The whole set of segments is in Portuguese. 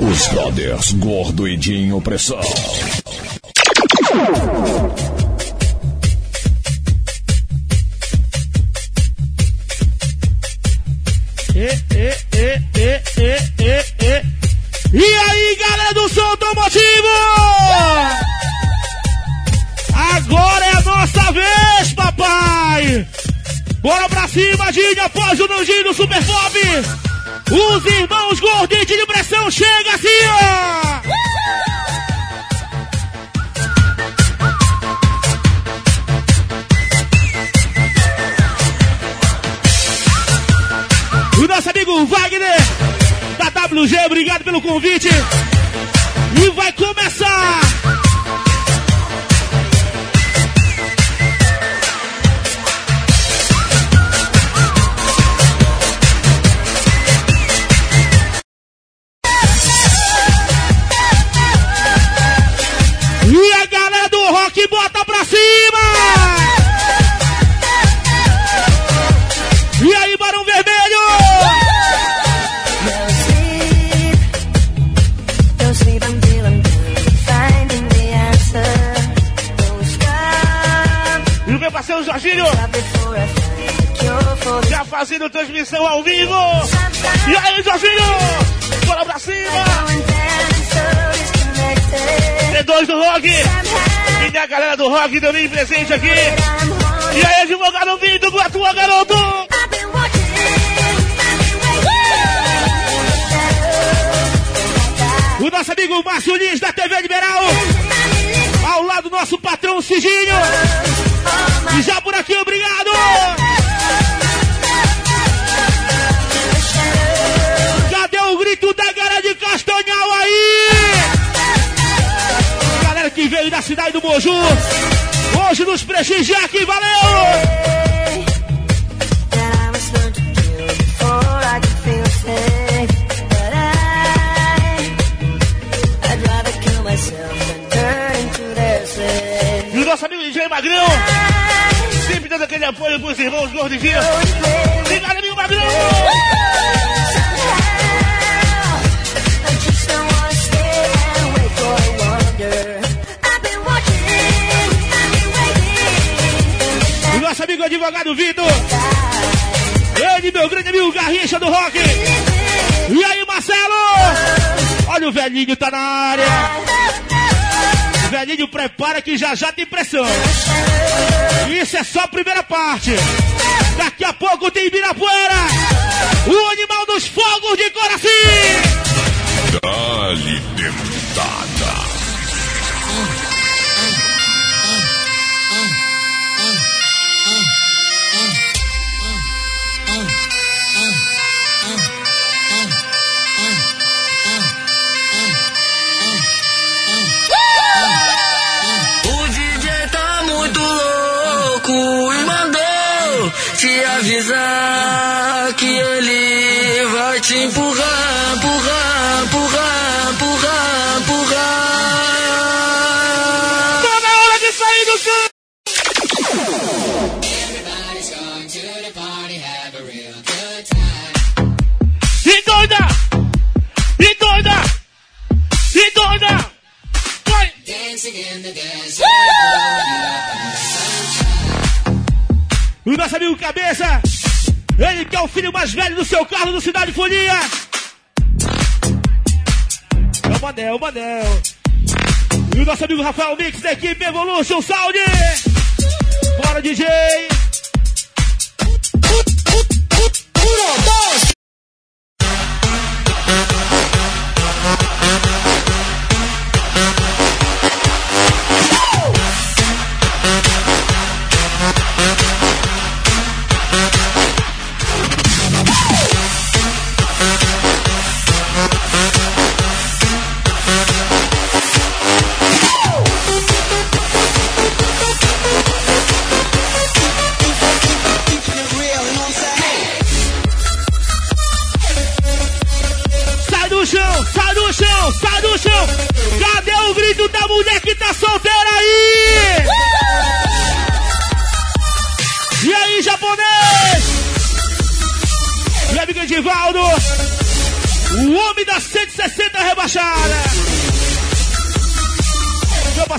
Os Brothers Gordo e Dinho Pressão. E, e, e, e, e, e, e. E aí, galera do som automotivo! Agora é a nossa vez, papai! Bora pra cima, Dinho, após o Nandinho do Super Pop! Os irmãos gordinhos de pressão chega assim, ó! O nosso amigo Wagner da WG, obrigado pelo convite. E vai começar! Galera do rock também presente aqui! E aí, advogado Vitor, com a tua garoto! O nosso amigo Márcio Lins da TV Liberal! Ao lado do nosso patrão Ciginho! E já por aqui, obrigado! Cidade do Moju! Hoje nos prestigiar aqui, valeu! E o nosso amigo DJ Magrão! Sempre dando aquele apoio pros irmãos gordinhos! Obrigado, amigo Magrão! somehow, nosso amigo advogado Vitor! Ele, meu grande amigo Garrincha do Rock! E aí, Marcelo? Olha o velhinho tá na área! Velhinho prepara que já já tem pressão! Isso é só a primeira parte! Daqui a pouco tem Ibirapuera! O animal dos fogos de! Dali dentada. Te avisar que ele vai te empurrar, empurrar, empurrar, nosso amigo Cabeça, ele que é o filho mais velho do seu carro do Cidade Folia. É o Manel, o Manel. E o nosso amigo Rafael Mix da equipe Evolution Sound. Bora, DJ!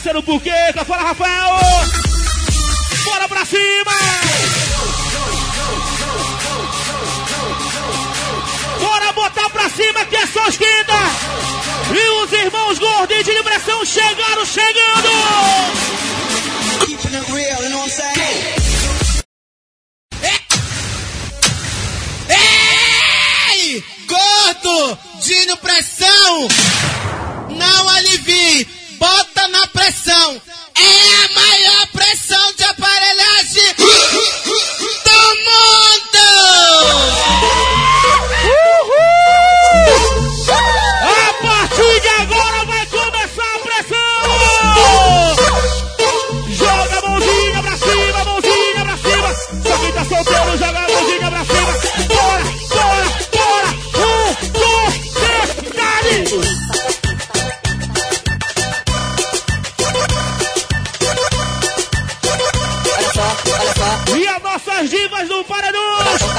Parceiro Buqueca, fala Rafael. Bora pra cima. Bora botar pra cima que é só esquerda. E os irmãos gordinhos de pressão chegaram chegando. Ei! Gordo! Dinho Pressão! Bota na pressão! É a maior pressão de aparelhagem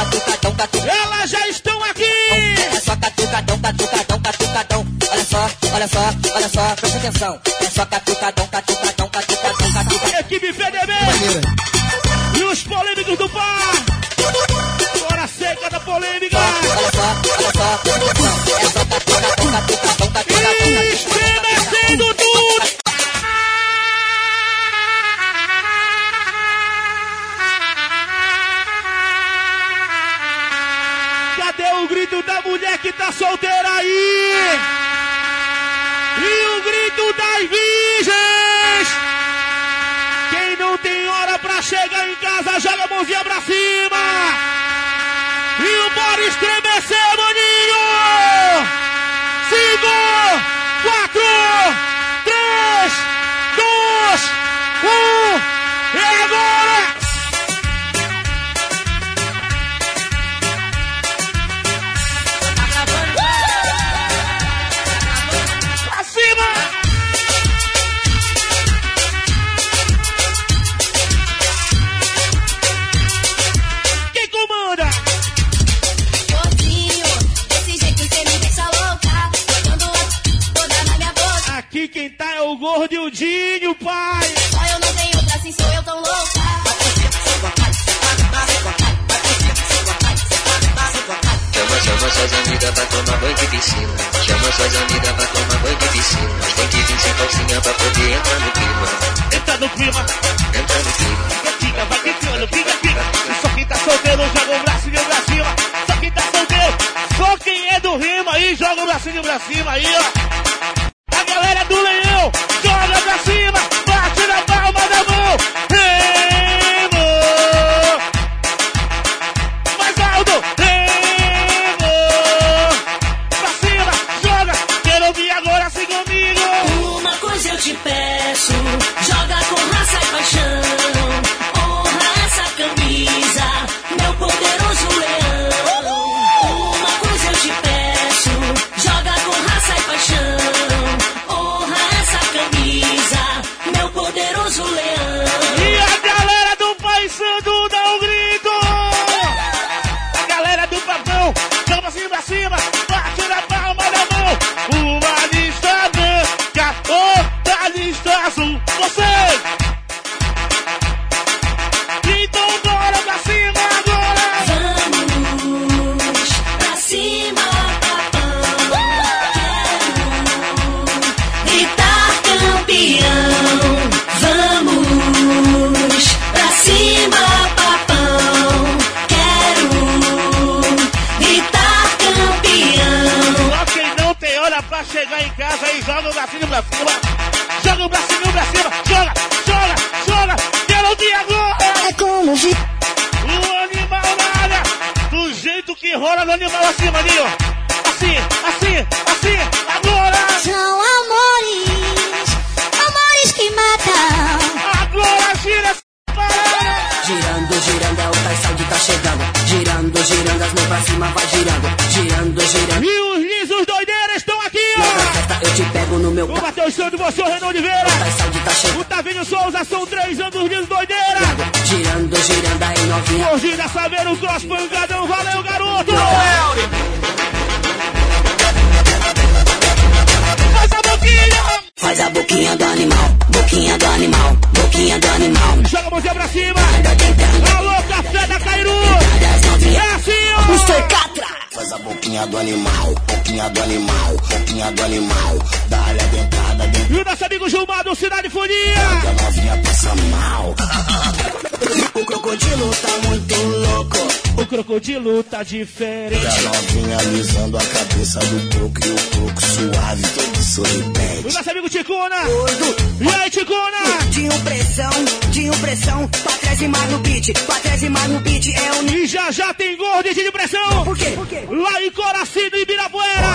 catucadão, catucadão. elas já estão aqui. É só catucadão, catucadão, catucadão. Olha só, olha só, olha só, presta atenção. É só catucadão, catucadão, catucadão, catucadão. Equipe PDB e os polêmicos do par. Bora seca da polêmica. Olha só, olha só, presta atenção. É só que tá solteira aí? E o grito das virgens? Quem não tem hora pra chegar em casa, joga a mãozinha pra cima. E o bora estremecer, maninho! Cinco, quatro, três, dois, um, e quem tá é o gordo e o Dinho, pai! Só eu não tenho outra assim, sou eu tão louca. Chama, chama suas amigas pra tomar banho de piscina. Chama suas amigas pra tomar banho de piscina. Mas tem que vir sem calcinha pra poder entrar no clima. Entra no clima, Entrar no clima. fica, vai quicando, fica, fica. E só quem tá solteiro joga o bracinho pra cima. Só quem tá solteiro, só quem é do rima aí joga o bracinho pra cima aí, ó. A galera do leão pra cima, O Renan Oliveira. Saúde tá O. Tavinho Souza, são três anos lisos doideira. Girando, girando, aí novinha. Gordinha saber o cross pancadão. Valeu, garoto. Faz a boquinha do animal, boquinha do animal, boquinha do animal. Joga a mãozinha pra cima. Boquinha do animal, boquinha do animal, boquinha do animal. Dá-lhe a dentada, dentada, E o nosso amigo Gilmar do Cidade Fonia. a novinha passa mal. O crocodilo tá muito louco. O crocodilo tá E diferente. a novinha alisando a cabeça do coco e o coco suave, todo O sorridente. nosso amigo Ticuna. E aí, Ticuna? Tinha pressão, tinha pressão. Pra trás e mais no beat, pra trás e mais no beat. É o E já já tem gordo e de pressão. Por quê? Por quê? Lá em Coracino, em Ibirapuera.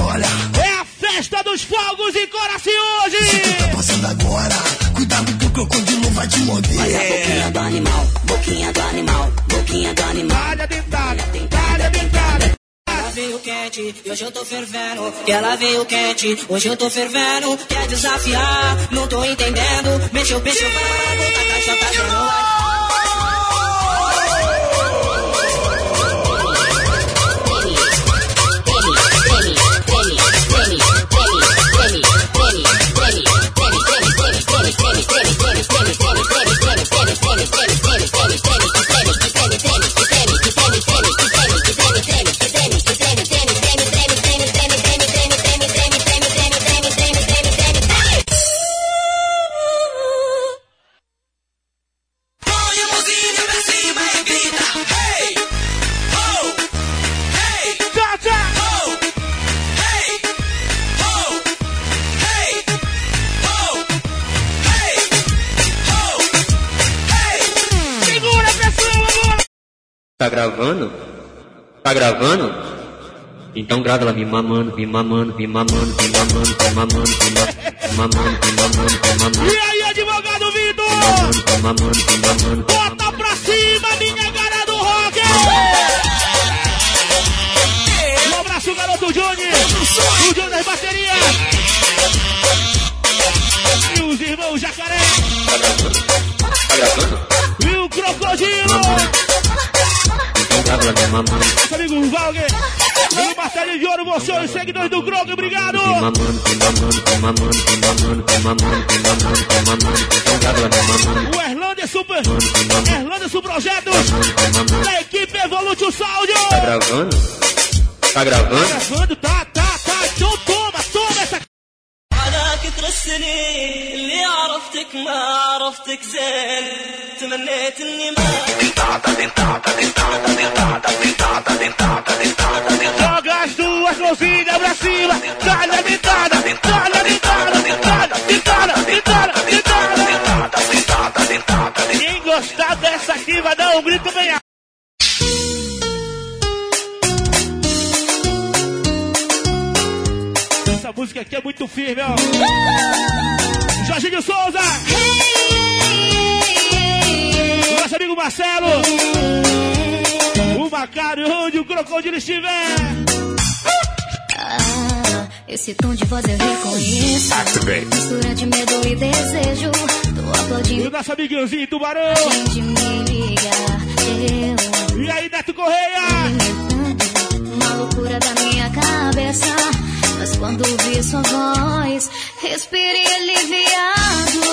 Olha, É a festa dos fogos em Coraci hoje. tá passando agora. Cuidado que o crocodilo vai te morder. Boquinha do animal, boquinha do animal, boquinha do animal. Talha dentada, talha dentada. Ela veio quente, e hoje eu tô fervendo. Que ela veio quente, hoje eu tô fervendo. Quer desafiar, não tô entendendo. Mexeu, mexeu, para, para, boca, a caixa tá me mamando, me mamando, me mamando, me mamando, me mamando, me mamando, me mamando, me mamando. E aí, advogado Vitor? Me mamando, me Bota pra cima, minha cara do rock! Um abraço, garoto Johnny! O Johnny das baterias! E os irmãos Jacaré! Tá gravando? E o Crocodilo! Então grava me. Nosso amigo Valguer! Clube Marcelo de Ouro, você os seguidores do Grog, obrigado! O Erlândia Super. Erlândia Super Projeto. da equipe Evolution Sound! Tá gravando? Tá gravando? Tá gravando, tá? على كثر السنين اللي عرفتك ما عرفتك زين تمنيت اني ما Joga as duas mãozinhas pra cima, dá na dentada, dá na dentada, dentada, dentada, dentada, dentada. Quem gostar dessa aqui vai dar um grito bem música aqui é muito firme, ó. Jorginho Souza, nosso amigo Marcelo, o Macário, onde o crocodilo estiver. Ah, esse tom de voz eu reconheço. Mistura de medo e desejo. Tô E o aplaudindo nosso amiguinhozinho Tubarão. de me liga. Eu E aí, Neto Correia? uma loucura da minha Mas quando vi sua voz, respirei aliviado.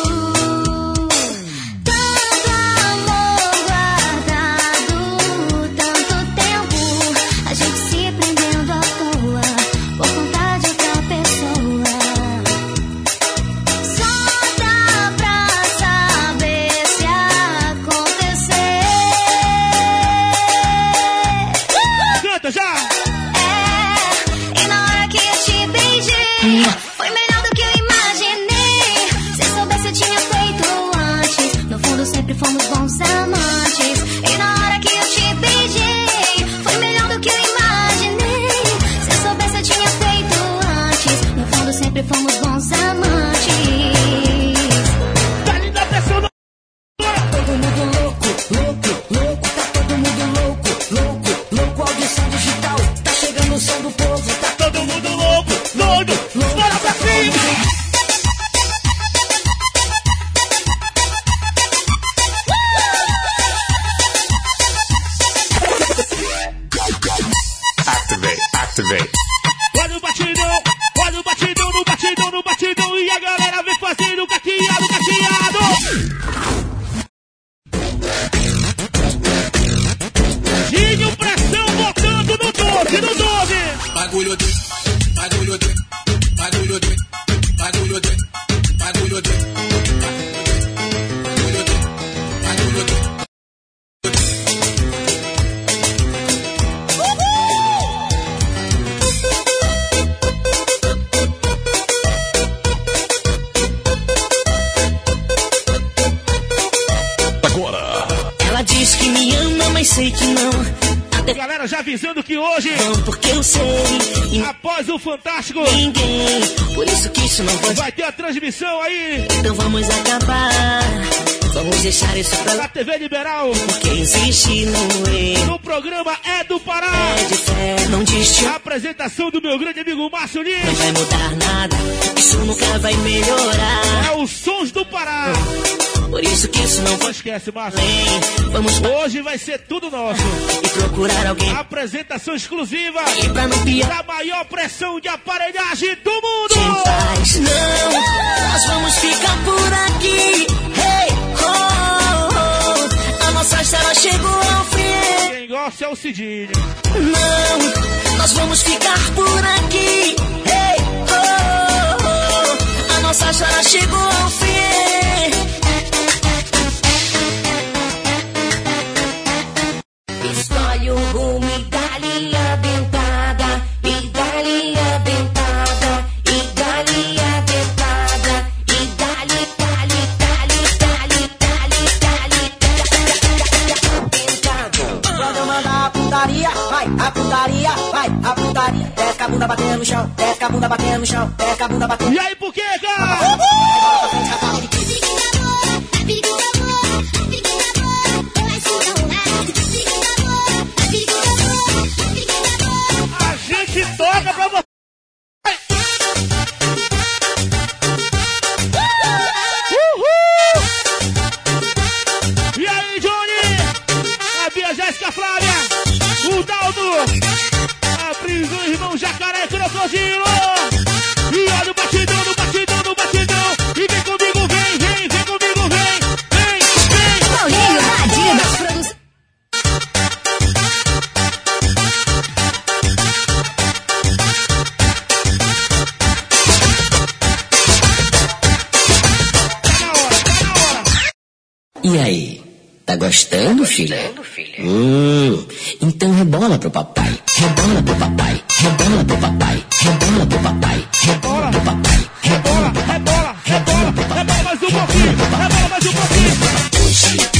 Porque existe no erro. no programa É do Pará. É de fé, não apresentação do meu grande amigo Márcio Não Lins. vai mudar nada. Isso nunca vai melhorar. É os Sons do Pará. Por isso que isso não Não esquece, Márcio. Vamos Hoje vai ser tudo nosso. e procurar alguém. Apresentação exclusiva E pra não piar. da maior pressão de aparelhagem do mundo. Sem paz, não, nós vamos ficar por aqui. Oh, oh, nossa história chegou ao fim. Quem gosta é o Cidinho. Não, nós vamos ficar por aqui. Hey, oh, oh, a nossa história chegou ao fim. Vai, a putaria. Desce com a bunda batendo no chão, desce com a bunda batendo no chão, desce com a bunda batendo E aí, por quê, cara? pra frente, rapaz. A gente toca pra você. Uhul! E aí, Johnny? A Bia Jéssica Flávia, o Daldo, E olha o batidão, no batidão, no batidão. E vem comigo, vem, vem, vem comigo, vem, vem, vem. Paulinho Radinho das produções. Na hora, tá. E aí? Tá gostando, filha? Hum, então rebola pro papai. Rebola pro papai. Rebola pro papai. Rebola pro papai. Rebola pro papai. Rebola, rebola, rebola, rebola mais um pouquinho, rebola mais um pouquinho.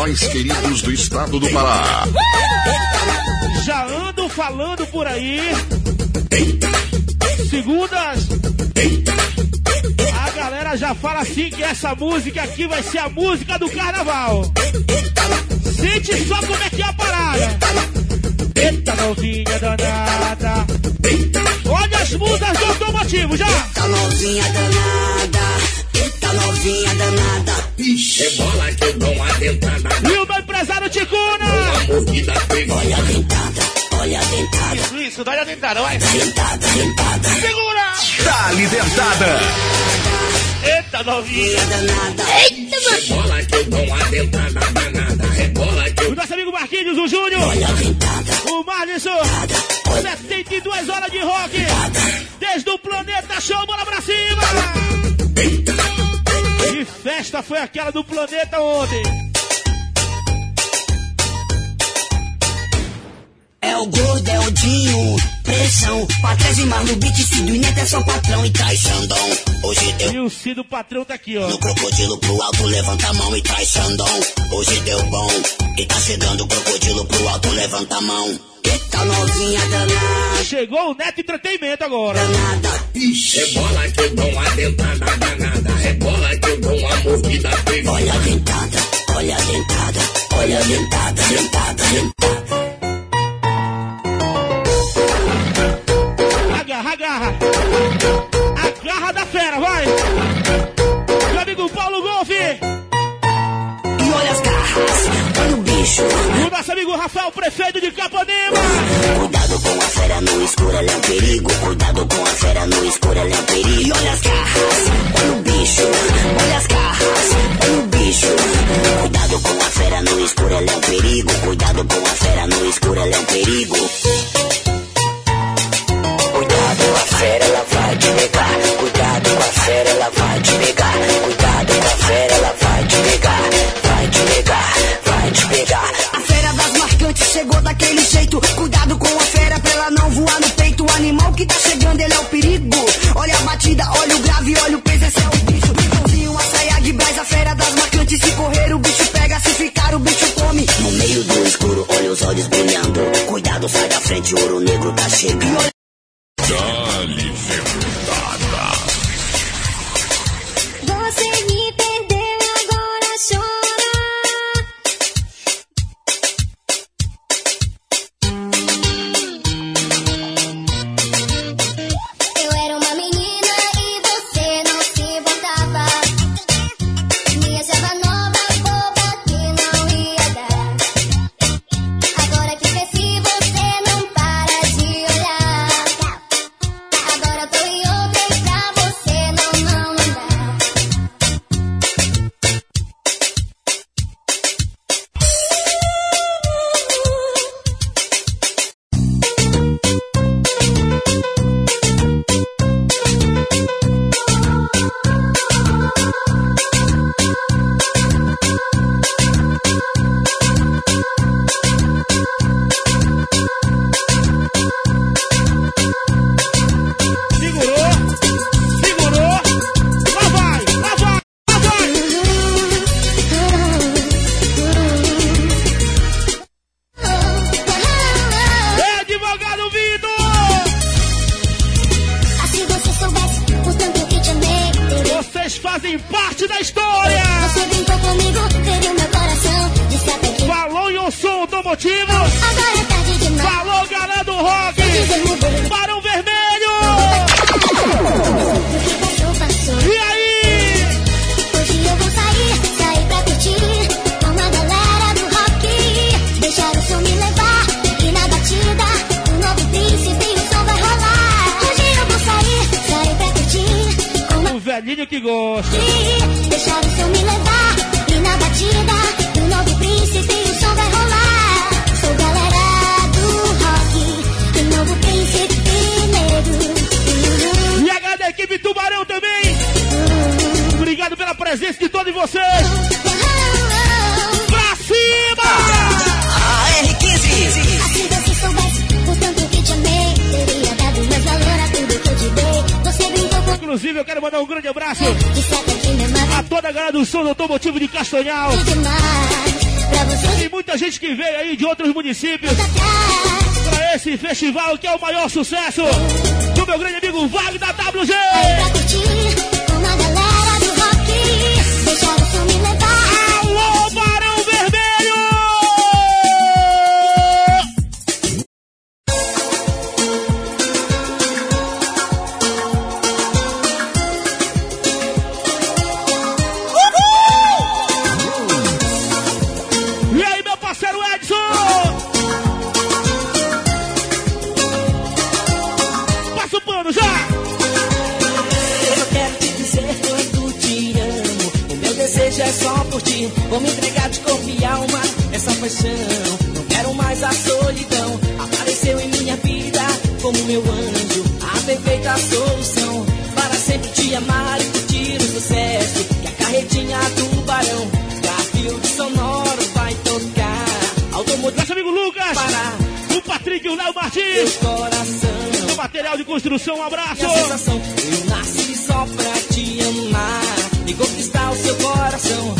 Mais queridos do estado do Pará. Já ando falando por aí. Segundas. A galera já fala assim que essa música aqui vai ser a música do carnaval. Sente só como é que é a parada. Eita novinha danada. Olha as musas do automotivo já. Eita novinha danada, eita novinha danada. Ixi, Rebola que eu dou uma dentada. E o meu empresário Ticuna. Olha a dentada, olha a dentada. Isso, isso, dá a dentada, vai. Dentada, dentada. Segura. Dá-lhe dentada. Eita novinha. Danada. Rebola que eu dou uma dentada danada. Rebola que eu O nosso amigo Marquinhos, o Júnior. Olha a dentada, O Marlisson. 72 horas de rock. Desde o planeta show, bora pra cima. Que festa foi aquela do planeta ontem? É o gordo, é o Dinho, pressão. Pra trás e mais no beat, se do neto é só patrão e traz Xandão. Hoje deu E o Cido Patrão tá aqui, ó. no crocodilo pro alto, levanta a mão e traz Xandão. Hoje deu bom, e tá chegando o crocodilo pro alto, levanta a mão. Eita novinha danada, Chegou o Neto Entretenimento agora. danada. Ixi, Rebola que eu dou uma dentada danada. Rebola que eu dou uma mordida pega. olha a dentada, olha a dentada, olha a dentada, dentada, dentada. Agarra, agarra. Agarra da fera, vai. Meu amigo Paulo Golfe. E olha as garras, olha o bicho. O nosso amigo Rafael, prefeito de Capanema. Cuidado com a fera no escuro, ela é um perigo. Cuidado com a fera no escuro, ela é um perigo. E olha as garras, olha o bicho. Olha as garras, olha o bicho. Cuidado com a fera no escuro, ela é um perigo. Cuidado com a fera no escuro, ela é um perigo. Cuidado com a fera, ela vai te pegar. Cuidado com a fera, ela vai te pegar. Cuidado com a fera, ela vai te pegar. Vai te pegar, vai te pegar. A fera das marcantes chegou daquele jeito. Cuidado com a olhos brilhando. Cuidado, sai da frente, ouro negro tá chegando. Que gosta. Deixar o som me levar e na batida o novo príncipe o som vai rolar. Sou galera do rock, o novo príncipe negro. E a galera da equipe Tubarão também. Obrigado pela presença de todos vocês. Inclusive, eu quero mandar um grande abraço a toda a galera do som do automotivo de Castanhal. Tem muita gente que veio aí de outros municípios para esse festival que é o maior sucesso do meu grande amigo Vale da WG. vou me entregar de corpo e alma. Essa paixão, não quero mais a solidão. Apareceu em minha vida como meu anjo, a perfeita solução. Para sempre te amar e curtir o sucesso. Que a carretinha do barão, desafio de sonoro vai tocar. Automotivo. Nosso amigo Lucas! Para o Patrick e o Léo Martins! coração. O material de construção, um abraço! Sensação, eu nasci só pra te amar e conquistar o seu coração.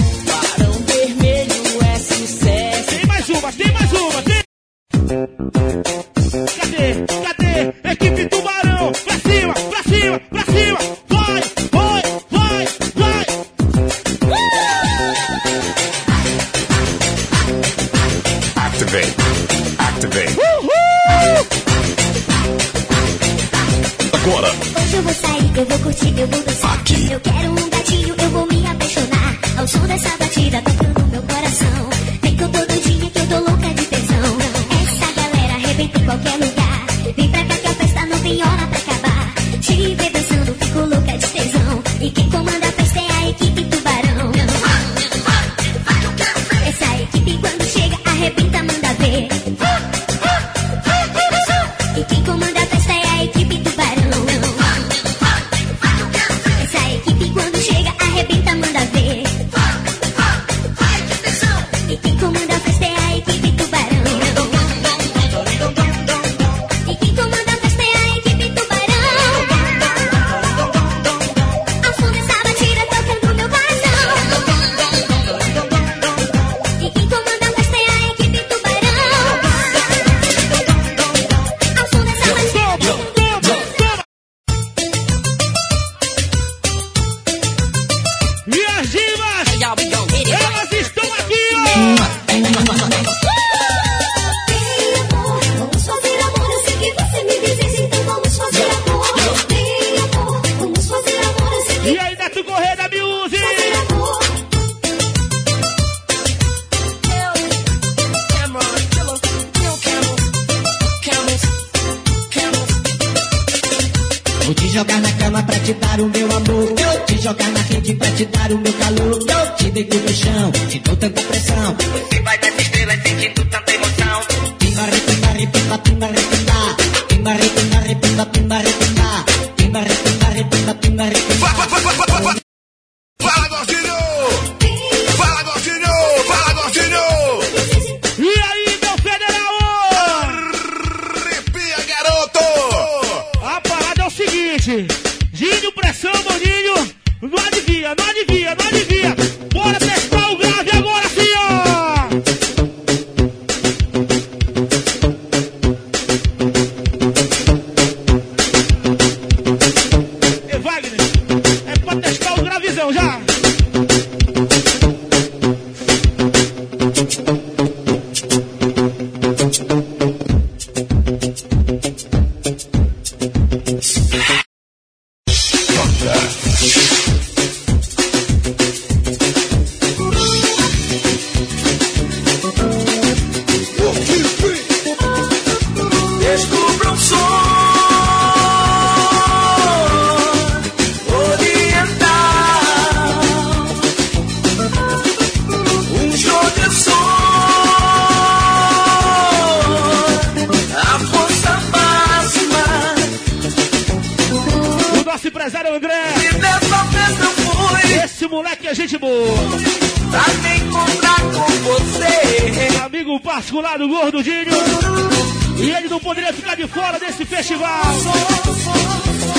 de fora desse festival.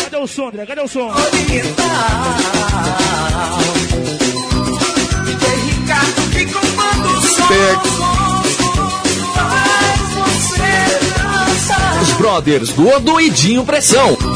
Cadê o som, André? Cadê o som? Os brothers do Odoidinho Pressão.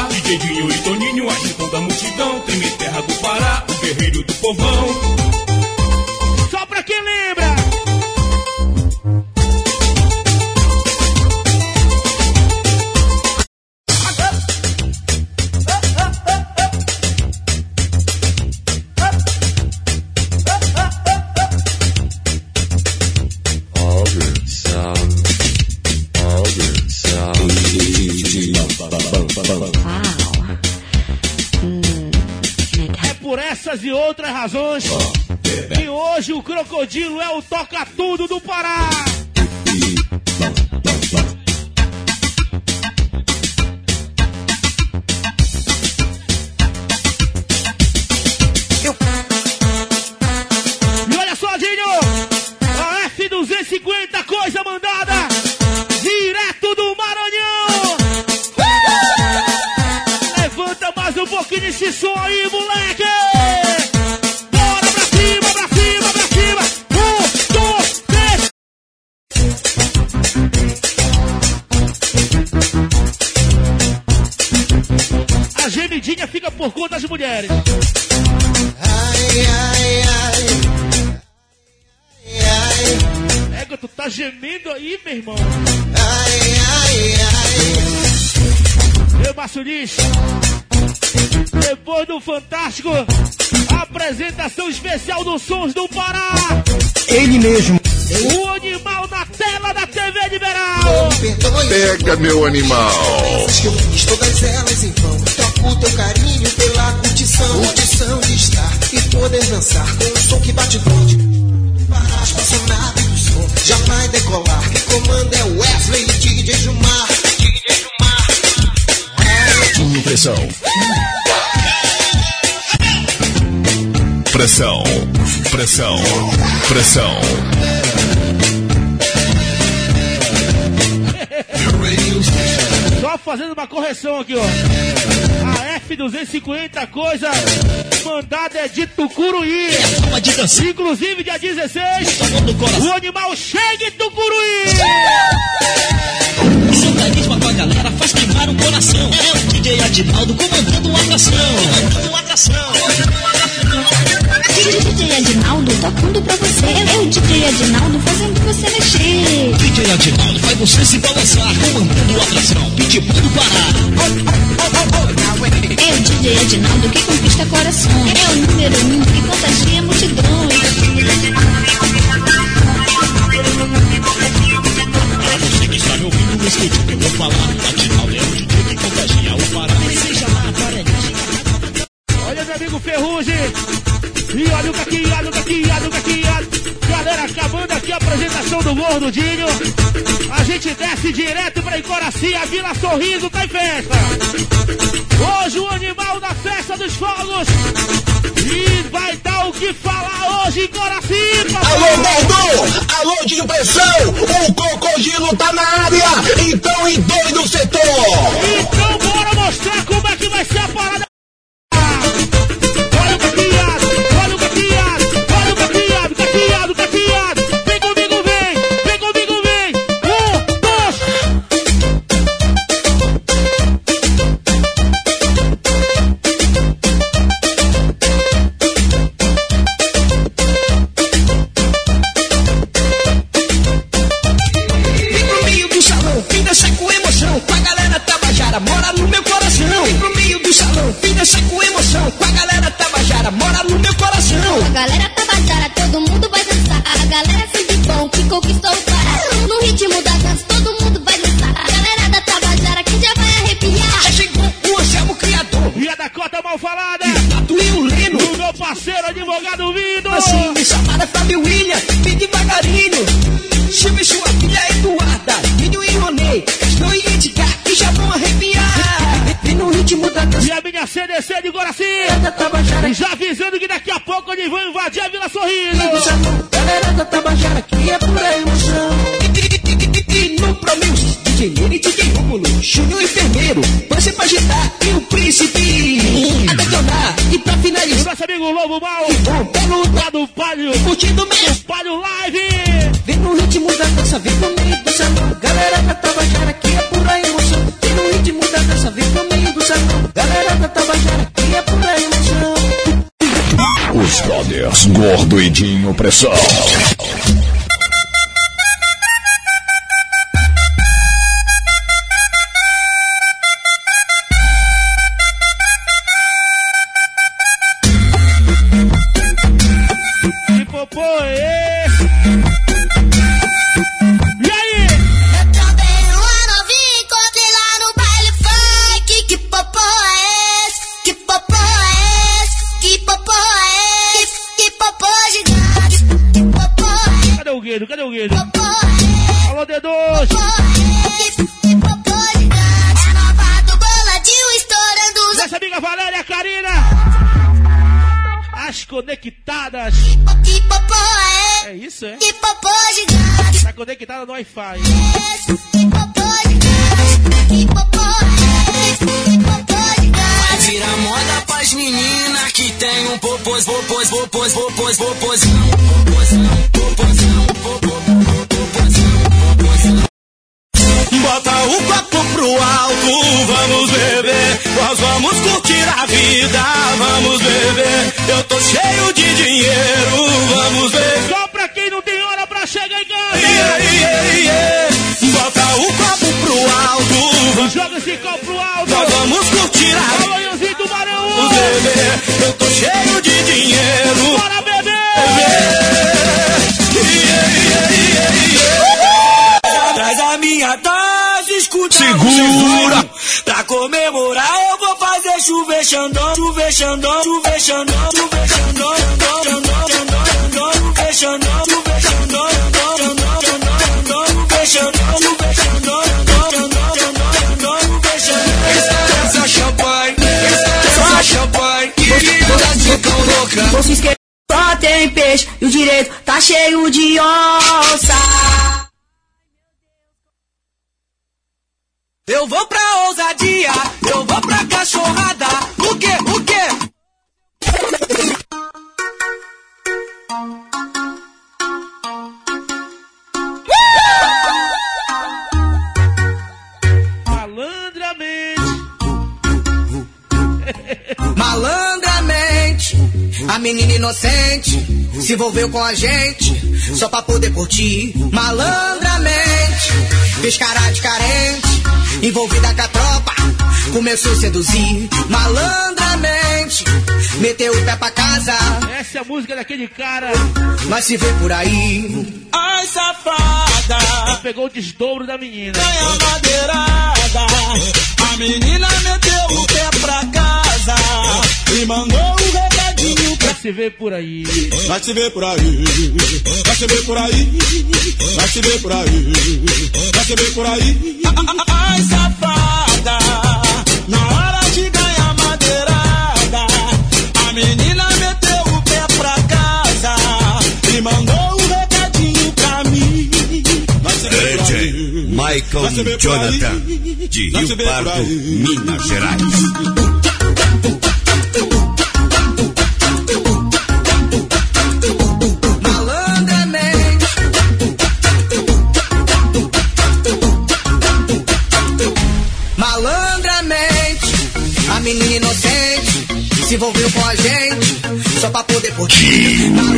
Pinambá. DJ Dinho e Toninho agitando a multidão. Treme Terra do Pará, o guerreiro do povão. Razões que hoje o Crocodilo é o toca-tudo do Pará. Especial dos Sons do Pará. Ele mesmo. O animal na tela da TV Liberal. Perdoe. Pega meu animal. Vezes que eu fiz todas elas em vão. Troco teu carinho pela curtição. Curtição de estar e poder dançar com um som que bate forte. Para as passionadas do som, já vai decolar. Quem comanda é o Wesley e DJ Gilmar. DJ Gilmar. Dinho Pressão. Pressão, pressão. Só fazendo uma correção aqui, ó. A F-250 coisa mandada é de Tucuruí. Inclusive, dia 16, o animal chega em Tucuruí. Seu carisma com a galera faz queimar o coração. É o DJ Adinaldo comandando a atração. Comandando a atração. DJ Adinaldo tocando pra você. É o DJ Adinaldo fazendo você mexer. DJ Adinaldo faz você se balançar. Comandando a atração. Pitbull do Pará. É o DJ Adinaldo que conquista corações. É o número um que contagia multidões. Para você que está me ouvindo, escute o que eu vou falar. Adinaldo é o DJ que contagia o Pará. Seja lá. Olha, meu amigo Ferrugem. E olha o olha o olha o olha. Galera, acabando aqui a apresentação do Gordinho. A gente desce direto pra Icoraci, a Vila Sorriso tá em festa. Hoje o animal da festa dos fogos. E vai dar o que falar hoje em Coraci, Alô, Gordo! Alô, Dinho Pressão! O crocodilo tá na área! Então endoide o setor! Então bora mostrar como é que vai ser a parada. Eles vão invadir a Vila Sorriso. Galera da Tabajara, que é pura emoção. E no Promeus, DJ Nene, DJ Rômulo, Júnior Enfermeiro, você pra agitar e o príncipe. A detonar e pra finalizar. Nosso amigo Lobo Mal. Bom, pelo Lá do Palio. Curtindo mesmo. Palio Live. Vem no ritmo da dança, vem no meio do salão. Galera da Tabajara, que é pura emoção. Vem no ritmo da dança, vem no meio do salão. Galera da Tabajara, que é pura emoção. Brothers Gordo e Dinho Pressão. Wi-Fi. Chover xandão, chover xandão, chover xandão, chover xandão, xandão, xandão, xandão, xandão, chover xandão, chover xandão, xandão, xandão, xandão, xandão, chover xandão, chover xandão, xandão, xandão, xandão, xandão, chover xandão. Essa champanhe, essa champanhe, todas ficam loucas. Não se esqueça, só tem peixe e o direito tá cheio de onça. Eu vou pra ousadia, eu vou pra cachorrada. A menina inocente se envolveu com a gente só pra poder curtir. Malandramente, fez cara de carente, envolvida com a tropa, começou a seduzir. Malandramente, meteu o pé pra casa, Essa é a música daquele cara. Mas se vê por aí. Ai, safada, pegou o desdobro da menina. ganha madeirada. A menina meteu o pé pra casa. E mandou se ver por aí. Vai se ver por aí, vai se ver por aí, vai se ver por aí, vai se ver por aí. Ai, safada, na hora de ganhar madeirada, a menina meteu o pé pra casa e mandou um recadinho pra mim. Vai se ver por aí. Michael Jonathan, de Rio Pardo. Minas Gerais. Envolveu com a gente só pra poder curtir.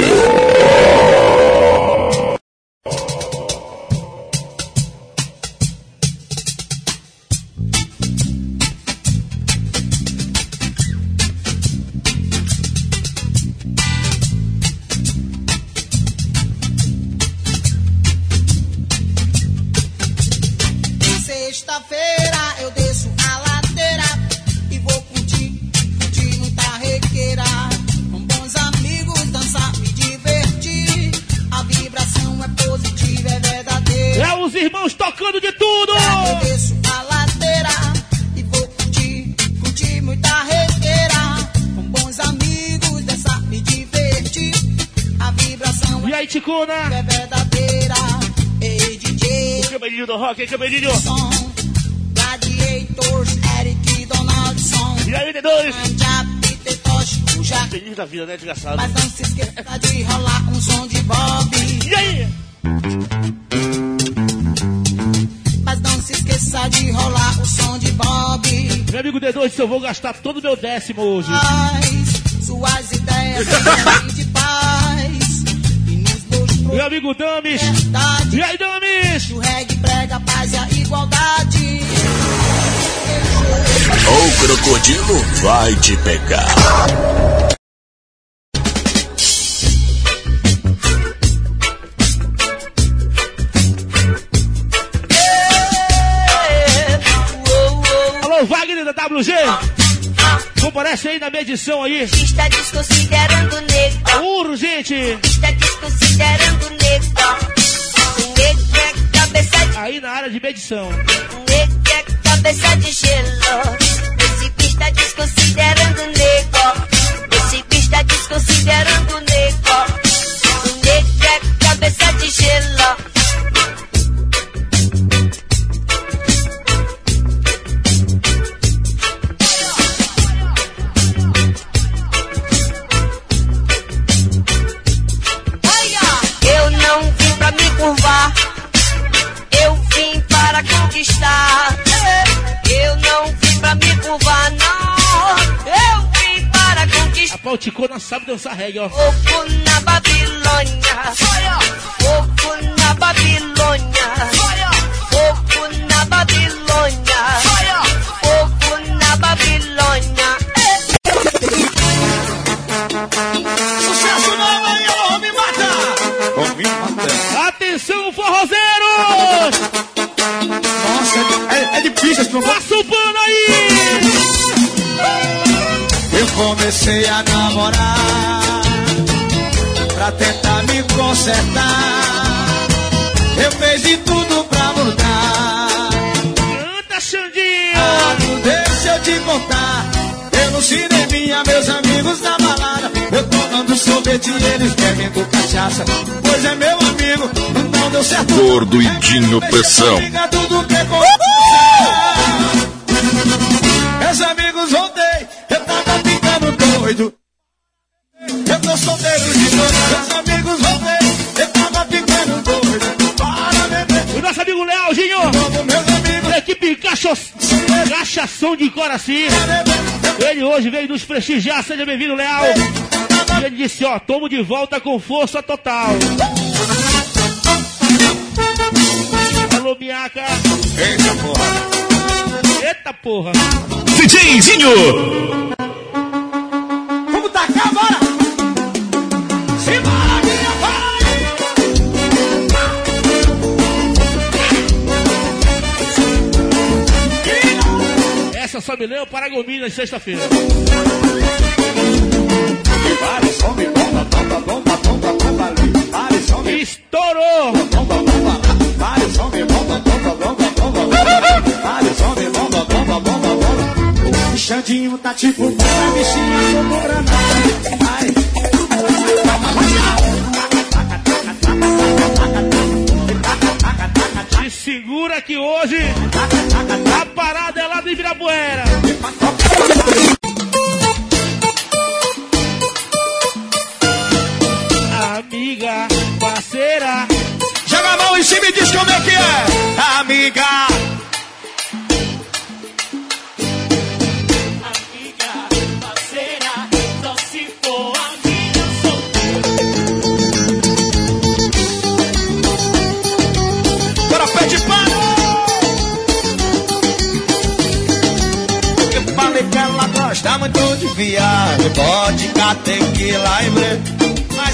Aí, Ticuna? é verdadeira. Ei, DJ. O cabelinho do rock, hein, cabelinho? Gladiators, Eric Donaldson. E aí, D2? Já Peter Tosh, o já. Feliz da vida, né, desgraçado? Mas não se esqueça de rolar um som de Bob. E aí? Mas não se esqueça de rolar o som de Bob. Meu amigo D2, eu vou gastar todo o meu décimo hoje. Paz, suas ideias Meu amigo Damis. Verdade. E aí, Damis? O reggae prega paz e a igualdade. O crocodilo vai te pegar. Alô, Wagner da WG. Comparece aí na medição aí. Está desconsiderando o negro. Urgente. Está desconsiderando o negro. O negro é cabeça de, Aí na área de medição. o negro é cabeça de gelo. Esse bicho está desconsiderando o negro. Esse bicho está desconsiderando o negro. O negro é cabeça de gelo. Conquistar. Eu não vim pra me curvar, não. Eu vim para conquistar. Rapaz, o Ticona sabe dançar reggae, ó. Fogo na Babilônia. Fogo na Babilônia. Fogo na Babilônia. Fogo na Babilônia. Negócio. Passa o pano aí! Eu comecei a namorar pra tentar me consertar. Eu fiz de tudo pra mudar. Canta, Xandinho! Ah, não deixa eu te contar. Eu no cineminha, meus amigos na balada. Eu tomando sorvete e eles bebendo cachaça. Pois é, meu amigo, não deu certo. Gordo e Dinho Pressão. Tudo que doido. Eu tô solteiro de novo. Meus amigos voltei, eu tava ficando doido. Para beber. O nosso amigo Leozinho! Da equipe. Cachação de Coraci. Ele hoje veio nos prestigiar. Seja bem-vindo, Leal. E ele disse, ó, tomo de volta com força total. Alô, Miaca. Eita porra. Eita porra. DJzinho! Some, bomba, bomba, bomba, bomba. O Xandinho tá tipo bora, bichinha, cobra nada. Ai. Se segura que hoje a parada é lá de Virapuera. Como é que é, amiga. parceira, só se for amiga, Bora, pé de pano! Eu falei que ela gosta muito de viagem, vodka, tequila e brê.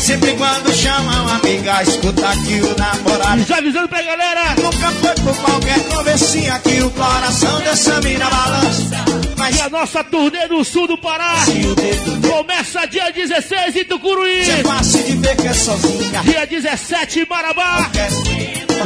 Sempre quando chama uma amiga, escuta que o namorado Já avisando pra galera. nunca foi por qualquer conversinha que o coração dessa mina balança. Mas E a nossa turnê do sul do Pará começa dia 16 em Tucuruí. é fácil de ver que é sozinha. Dia 17 em Marabá.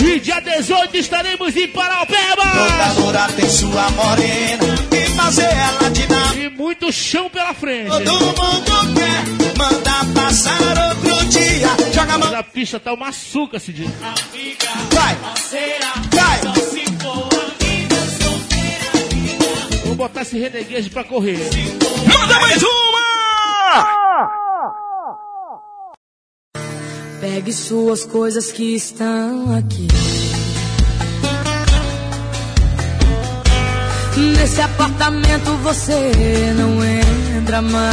E dia 18 estaremos em Toda Paraupeba. loura tem sua morena, fazer ela dinâmica. Teve muito chão pela frente. Todo mundo quer mandar passar outro dia. Joga a mão. A pista tá uma açúcar, esse dia. Vai, vai. Vou botar esse reneguejo pra correr. Manda mais uma! Pegue suas coisas que estão aqui. Nesse apartamento você não entra mais.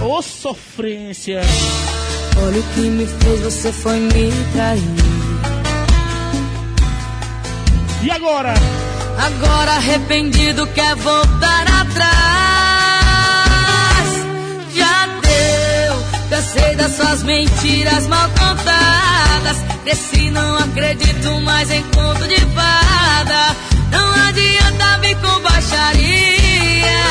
Ô sofrência. Olha o que me fez, você foi me trair. E agora? Agora arrependido quer voltar atrás. Já deu, cansei das suas mentiras mal contadas. Cresci, não acredito mais em conto de fada. Não adianta vir com baixaria.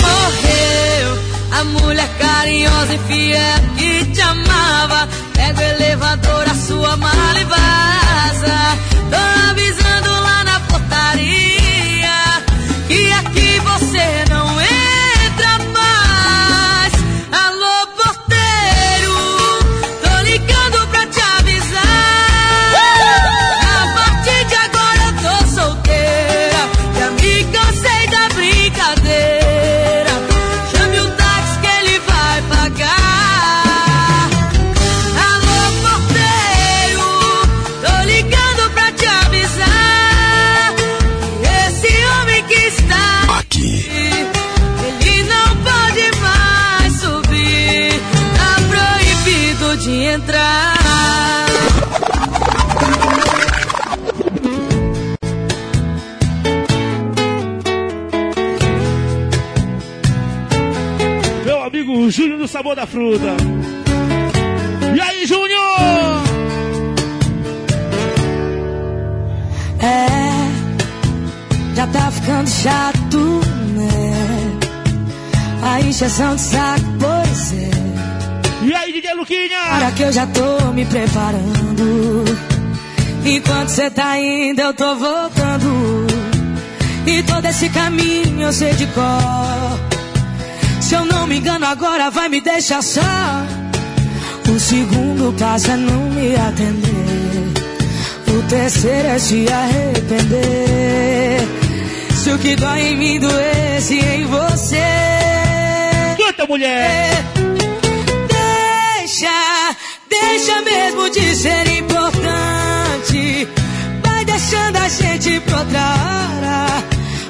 Morreu a mulher carinhosa e fiel que te amava. Pega o elevador, a sua mala e vaza. Da Fruta. E aí, Júnior? É, já tá ficando chato, né? A encheção de saco, pois é. E aí, DJ Luquinha? Para que eu já tô me preparando. Enquanto cê tá indo, eu tô voltando. E todo esse caminho eu sei de cor. Me engano, agora vai me deixar só. O segundo passo é não me atender. O terceiro é se arrepender. Se o que dói em mim doesse em você. Canta, mulher! Deixa, deixa mesmo de ser importante. Vai deixando a gente pra outra hora.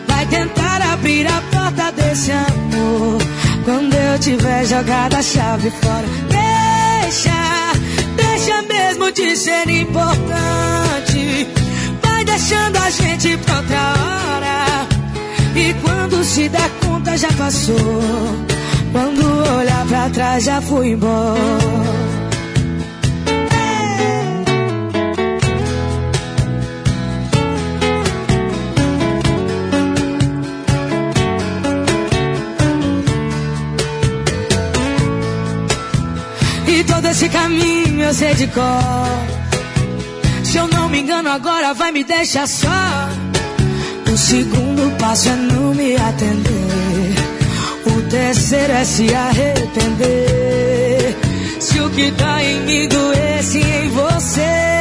Vai tentar abrir a porta desse amor. Quando eu tiver jogado a chave fora. Deixa, deixa mesmo de ser importante. Vai deixando a gente pra outra hora. E quando se der conta já passou. Quando olhar pra trás já fui embora. Esse caminho eu sei de cor. Se eu não me engano, agora vai me deixar só. O segundo passo é não me atender. O terceiro é se arrepender. Se o que tá em mim doesse em você.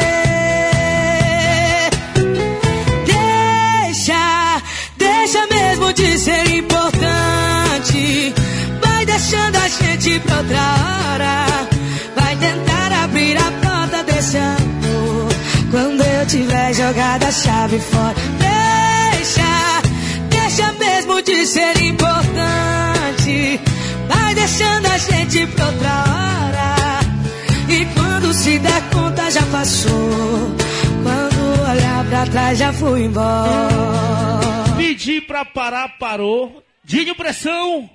Deixa, deixa mesmo de ser importante. Vai deixando a gente pra outra hora. Tiver jogado a chave fora. Deixa, deixa mesmo de ser importante. Vai deixando a gente pra outra hora. E quando se der conta já passou. Quando olhar pra trás já fui embora. Pedi pra parar, parou. Dinho Pressão.